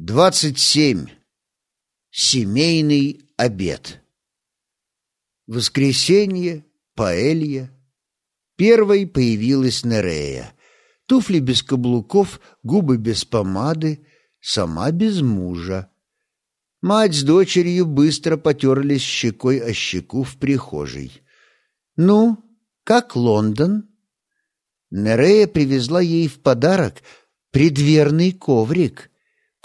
Двадцать семь. Семейный обед. Воскресенье, паэлья. Первой появилась Нерея. Туфли без каблуков, губы без помады, сама без мужа. Мать с дочерью быстро потерлись щекой о щеку в прихожей. «Ну, как Лондон?» Нерея привезла ей в подарок предверный коврик —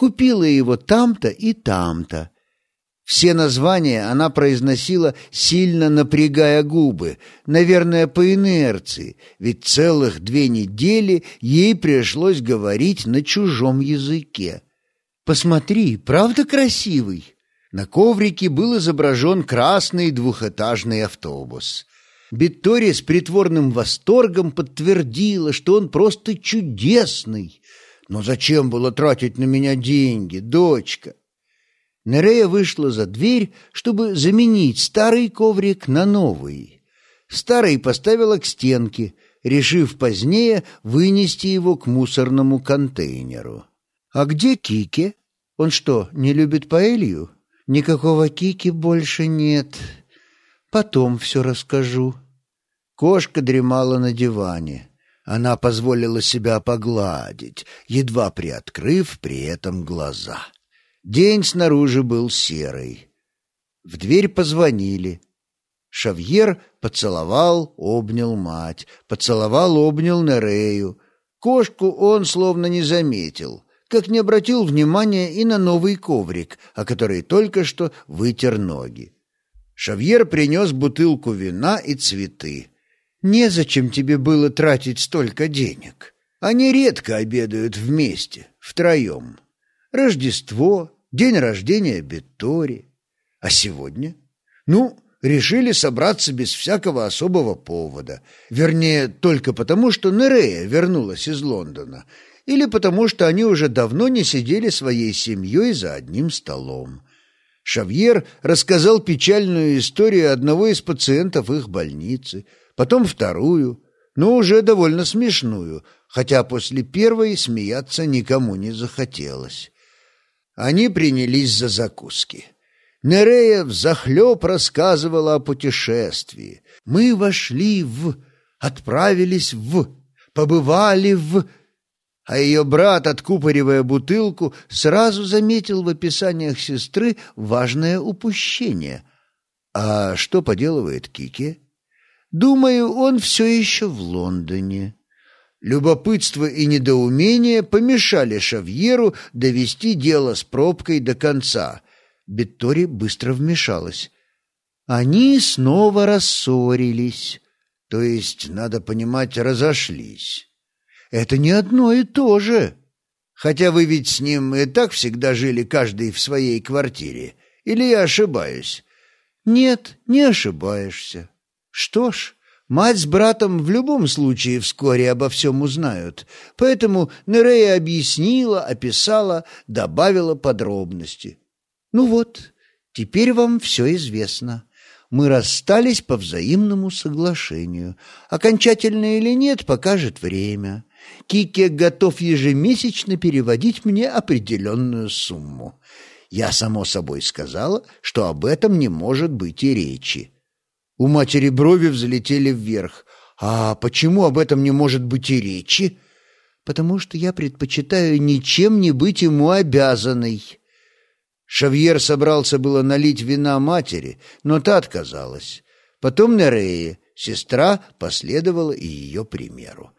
Купила его там-то и там-то. Все названия она произносила, сильно напрягая губы, наверное, по инерции, ведь целых две недели ей пришлось говорить на чужом языке. «Посмотри, правда красивый?» На коврике был изображен красный двухэтажный автобус. Биттори с притворным восторгом подтвердила, что он просто чудесный, но зачем было тратить на меня деньги, дочка? Нерея вышла за дверь, чтобы заменить старый коврик на новый. Старый поставила к стенке, решив позднее вынести его к мусорному контейнеру. «А где Кики? Он что, не любит паэлью?» «Никакого Кики больше нет. Потом все расскажу». Кошка дремала на диване. Она позволила себя погладить, едва приоткрыв при этом глаза. День снаружи был серый. В дверь позвонили. Шавьер поцеловал, обнял мать, поцеловал, обнял Нерею. Кошку он словно не заметил, как не обратил внимания и на новый коврик, о который только что вытер ноги. Шавьер принес бутылку вина и цветы. Незачем тебе было тратить столько денег. Они редко обедают вместе, втроем. Рождество, день рождения Беттори. А сегодня? Ну, решили собраться без всякого особого повода. Вернее, только потому, что Нерея вернулась из Лондона. Или потому, что они уже давно не сидели своей семьей за одним столом. Шавьер рассказал печальную историю одного из пациентов их больницы – потом вторую, но уже довольно смешную, хотя после первой смеяться никому не захотелось. Они принялись за закуски. Нерея взахлеб рассказывала о путешествии. Мы вошли в... отправились в... побывали в... А ее брат, откупоривая бутылку, сразу заметил в описаниях сестры важное упущение. А что поделывает Кики? Думаю, он все еще в Лондоне. Любопытство и недоумение помешали Шавьеру довести дело с пробкой до конца. Беттори быстро вмешалась. Они снова рассорились. То есть, надо понимать, разошлись. Это не одно и то же. Хотя вы ведь с ним и так всегда жили каждый в своей квартире. Или я ошибаюсь? Нет, не ошибаешься. Что ж, мать с братом в любом случае вскоре обо всем узнают, поэтому Нерея объяснила, описала, добавила подробности. Ну вот, теперь вам все известно. Мы расстались по взаимному соглашению. Окончательно или нет, покажет время. Кике готов ежемесячно переводить мне определенную сумму. Я, само собой, сказала, что об этом не может быть и речи. У матери брови взлетели вверх. «А почему об этом не может быть и речи?» «Потому что я предпочитаю ничем не быть ему обязанной». Шавьер собрался было налить вина матери, но та отказалась. Потом Нерея, сестра, последовала и ее примеру.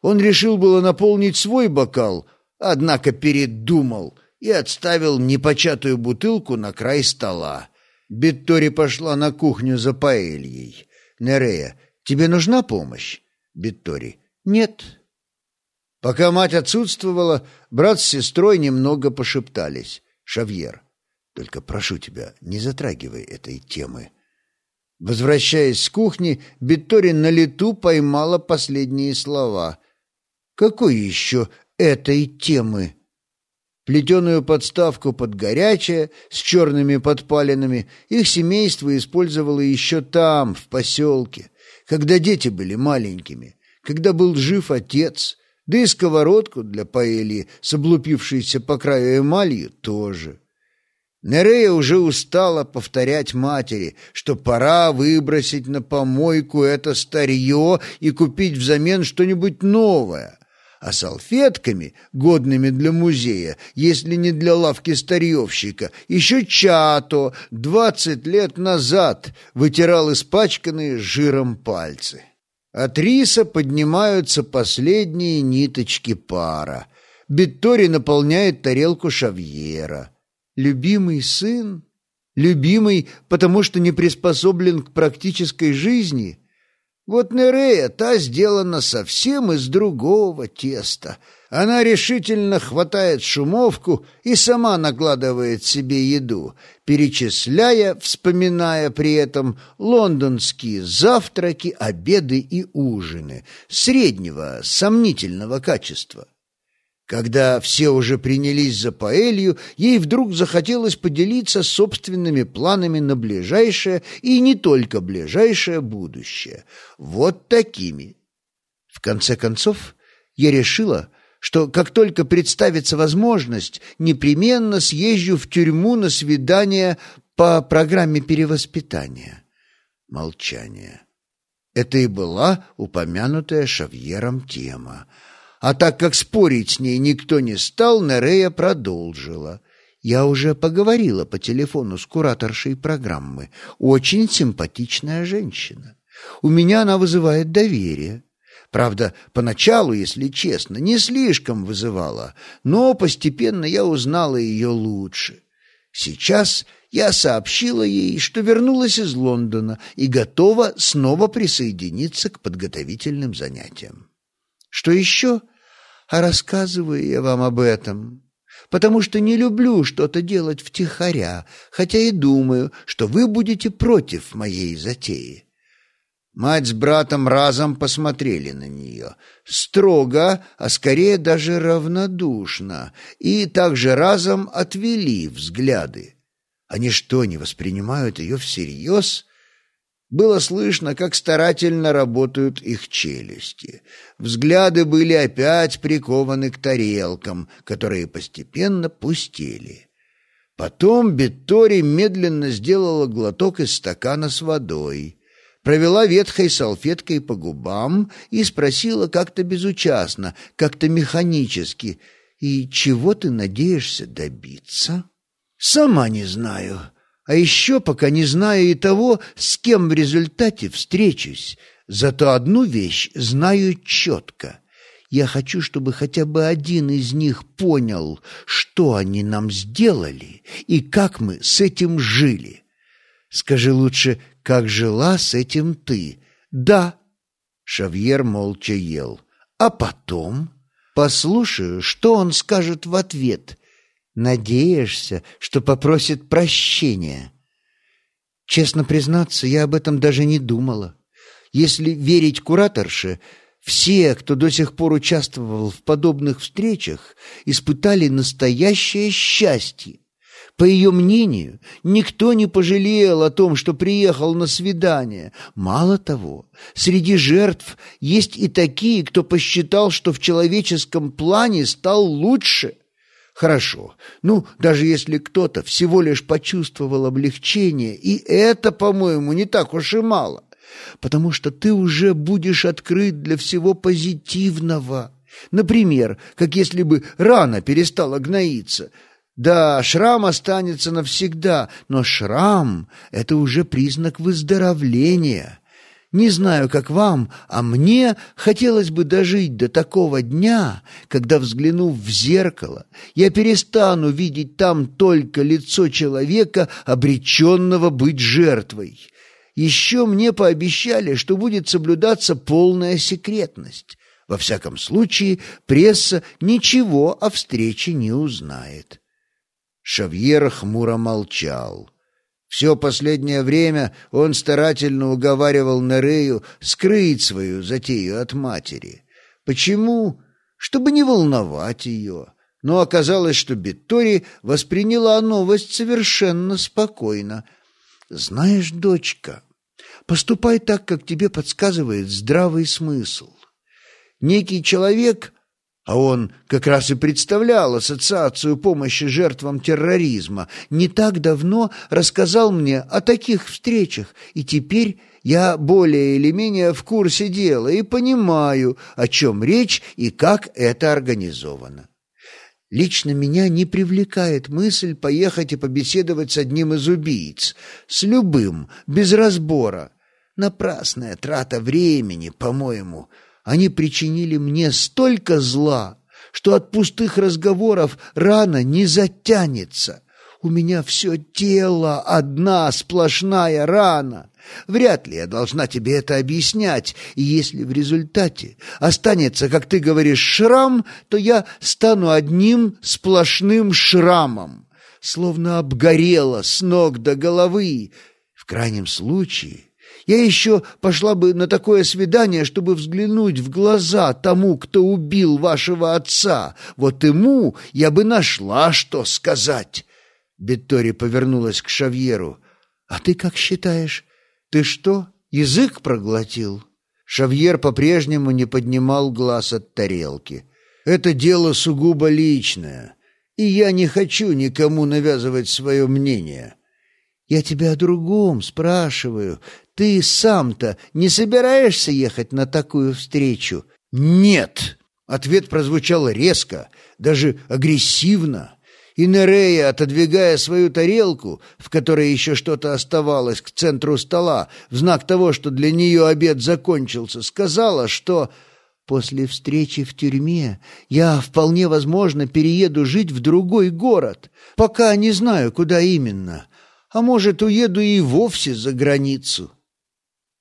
Он решил было наполнить свой бокал, однако передумал и отставил непочатую бутылку на край стола. Биттори пошла на кухню за паэльей. Нерея, тебе нужна помощь? Биттори, нет. Пока мать отсутствовала, брат с сестрой немного пошептались. Шавьер, только прошу тебя, не затрагивай этой темы. Возвращаясь с кухни, Биттори на лету поймала последние слова. Какой еще этой темы? Плетеную подставку под горячее с черными подпалинами их семейство использовало еще там, в поселке, когда дети были маленькими, когда был жив отец, Да и сковородку для паэльи с облупившейся по краю эмалью тоже. Нерея уже устала повторять матери, что пора выбросить на помойку это старье и купить взамен что-нибудь новое. А салфетками, годными для музея, если не для лавки старьевщика, еще Чато двадцать лет назад вытирал испачканные жиром пальцы. От риса поднимаются последние ниточки пара. Биттори наполняет тарелку Шавьера. Любимый сын? Любимый, потому что не приспособлен к практической жизни? Вот Нерея, та сделана совсем из другого теста. Она решительно хватает шумовку и сама накладывает себе еду, перечисляя, вспоминая при этом лондонские завтраки, обеды и ужины среднего, сомнительного качества. Когда все уже принялись за паэлью, ей вдруг захотелось поделиться собственными планами на ближайшее и не только ближайшее будущее. Вот такими. В конце концов, я решила, что как только представится возможность, непременно съезжу в тюрьму на свидание по программе перевоспитания. Молчание. Это и была упомянутая Шавьером тема — а так как спорить с ней никто не стал, Нерея продолжила. «Я уже поговорила по телефону с кураторшей программы. Очень симпатичная женщина. У меня она вызывает доверие. Правда, поначалу, если честно, не слишком вызывала, но постепенно я узнала ее лучше. Сейчас я сообщила ей, что вернулась из Лондона и готова снова присоединиться к подготовительным занятиям. Что еще? А рассказываю я вам об этом, потому что не люблю что-то делать втихаря, хотя и думаю, что вы будете против моей затеи». Мать с братом разом посмотрели на нее, строго, а скорее даже равнодушно, и также разом отвели взгляды. Они что, не воспринимают ее всерьез? Было слышно, как старательно работают их челюсти. Взгляды были опять прикованы к тарелкам, которые постепенно пустели. Потом Беттори медленно сделала глоток из стакана с водой, провела ветхой салфеткой по губам и спросила как-то безучастно, как-то механически, «И чего ты надеешься добиться?» «Сама не знаю», а еще пока не знаю и того, с кем в результате встречусь. Зато одну вещь знаю четко. Я хочу, чтобы хотя бы один из них понял, что они нам сделали и как мы с этим жили. Скажи лучше, как жила с этим ты? Да. Шавьер молча ел. А потом? Послушаю, что он скажет в ответ. Надеешься, что попросит прощения? Честно признаться, я об этом даже не думала. Если верить кураторше, все, кто до сих пор участвовал в подобных встречах, испытали настоящее счастье. По ее мнению, никто не пожалел о том, что приехал на свидание. Мало того, среди жертв есть и такие, кто посчитал, что в человеческом плане стал лучше – Хорошо. Ну, даже если кто-то всего лишь почувствовал облегчение, и это, по-моему, не так уж и мало, потому что ты уже будешь открыт для всего позитивного. Например, как если бы рана перестала гноиться. Да, шрам останется навсегда, но шрам — это уже признак выздоровления. Не знаю, как вам, а мне хотелось бы дожить до такого дня, когда, взглянув в зеркало, я перестану видеть там только лицо человека, обреченного быть жертвой. Еще мне пообещали, что будет соблюдаться полная секретность. Во всяком случае, пресса ничего о встрече не узнает. Шавьер хмуро молчал. Все последнее время он старательно уговаривал Нерею скрыть свою затею от матери. Почему? Чтобы не волновать ее. Но оказалось, что Беттори восприняла новость совершенно спокойно. «Знаешь, дочка, поступай так, как тебе подсказывает здравый смысл. Некий человек А он как раз и представлял Ассоциацию помощи жертвам терроризма. Не так давно рассказал мне о таких встречах, и теперь я более или менее в курсе дела и понимаю, о чем речь и как это организовано. Лично меня не привлекает мысль поехать и побеседовать с одним из убийц, с любым, без разбора. Напрасная трата времени, по-моему. Они причинили мне столько зла, что от пустых разговоров рана не затянется. У меня все тело одна сплошная рана. Вряд ли я должна тебе это объяснять, и если в результате останется, как ты говоришь, шрам, то я стану одним сплошным шрамом, словно обгорела с ног до головы. В крайнем случае я еще пошла бы на такое свидание, чтобы взглянуть в глаза тому, кто убил вашего отца. Вот ему я бы нашла, что сказать». Беттори повернулась к Шавьеру. «А ты как считаешь, «Ты что, язык проглотил?» Шавьер по-прежнему не поднимал глаз от тарелки. «Это дело сугубо личное, и я не хочу никому навязывать свое мнение». «Я тебя о другом спрашиваю. Ты сам-то не собираешься ехать на такую встречу?» «Нет!» Ответ прозвучал резко, даже агрессивно. И Нерея, отодвигая свою тарелку, в которой еще что-то оставалось к центру стола, в знак того, что для нее обед закончился, сказала, что после встречи в тюрьме я вполне возможно перееду жить в другой город, пока не знаю, куда именно, а может, уеду и вовсе за границу.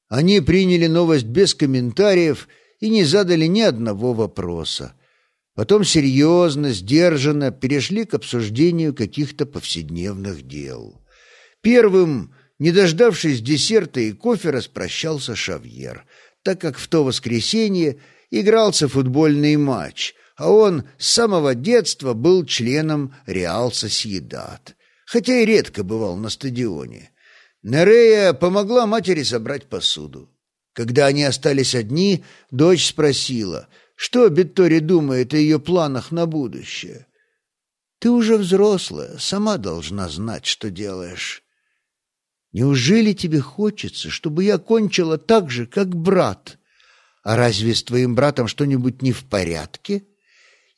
Они приняли новость без комментариев и не задали ни одного вопроса. Потом серьезно, сдержанно перешли к обсуждению каких-то повседневных дел. Первым, не дождавшись десерта и кофе, распрощался Шавьер, так как в то воскресенье игрался футбольный матч, а он с самого детства был членом Реал Сосьедат, хотя и редко бывал на стадионе. Нерея помогла матери собрать посуду. Когда они остались одни, дочь спросила — что Беттори думает о ее планах на будущее? Ты уже взрослая, сама должна знать, что делаешь. Неужели тебе хочется, чтобы я кончила так же, как брат? А разве с твоим братом что-нибудь не в порядке?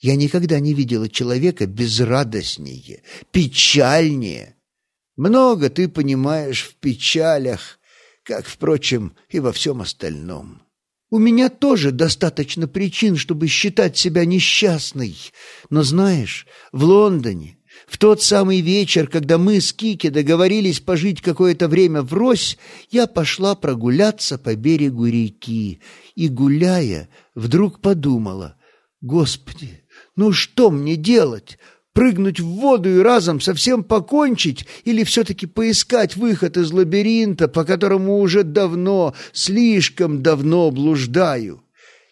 Я никогда не видела человека безрадостнее, печальнее. Много ты понимаешь в печалях, как, впрочем, и во всем остальном. У меня тоже достаточно причин, чтобы считать себя несчастной. Но знаешь, в Лондоне, в тот самый вечер, когда мы с Кики договорились пожить какое-то время врозь, я пошла прогуляться по берегу реки и, гуляя, вдруг подумала, «Господи, ну что мне делать? Прыгнуть в воду и разом совсем покончить или все-таки поискать выход из лабиринта, по которому уже давно, слишком давно блуждаю?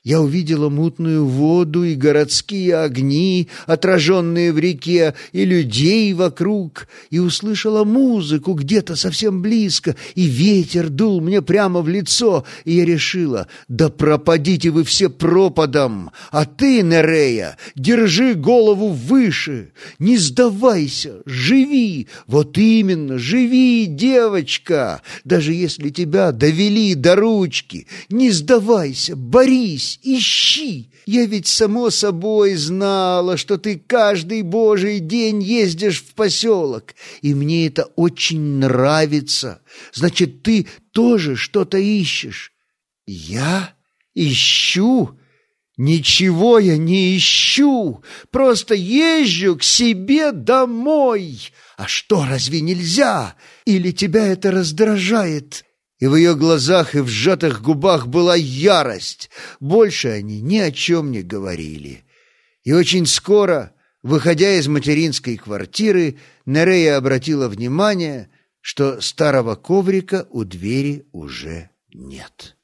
Я увидела мутную воду и городские огни, отраженные в реке, и людей вокруг, и услышала музыку где-то совсем близко, и ветер дул мне прямо в лицо, и я решила, да пропадите вы все пропадом, а ты, Нерея, держи голову выше, не сдавайся, живи, вот именно, живи, девочка, даже если тебя довели до ручки, не сдавайся, борись, Борись, ищи! Я ведь само собой знала, что ты каждый божий день ездишь в поселок, и мне это очень нравится. Значит, ты тоже что-то ищешь. Я ищу? Ничего я не ищу, просто езжу к себе домой. А что, разве нельзя? Или тебя это раздражает?» И в ее глазах и в сжатых губах была ярость. Больше они ни о чем не говорили. И очень скоро, выходя из материнской квартиры, Нерея обратила внимание, что старого коврика у двери уже нет.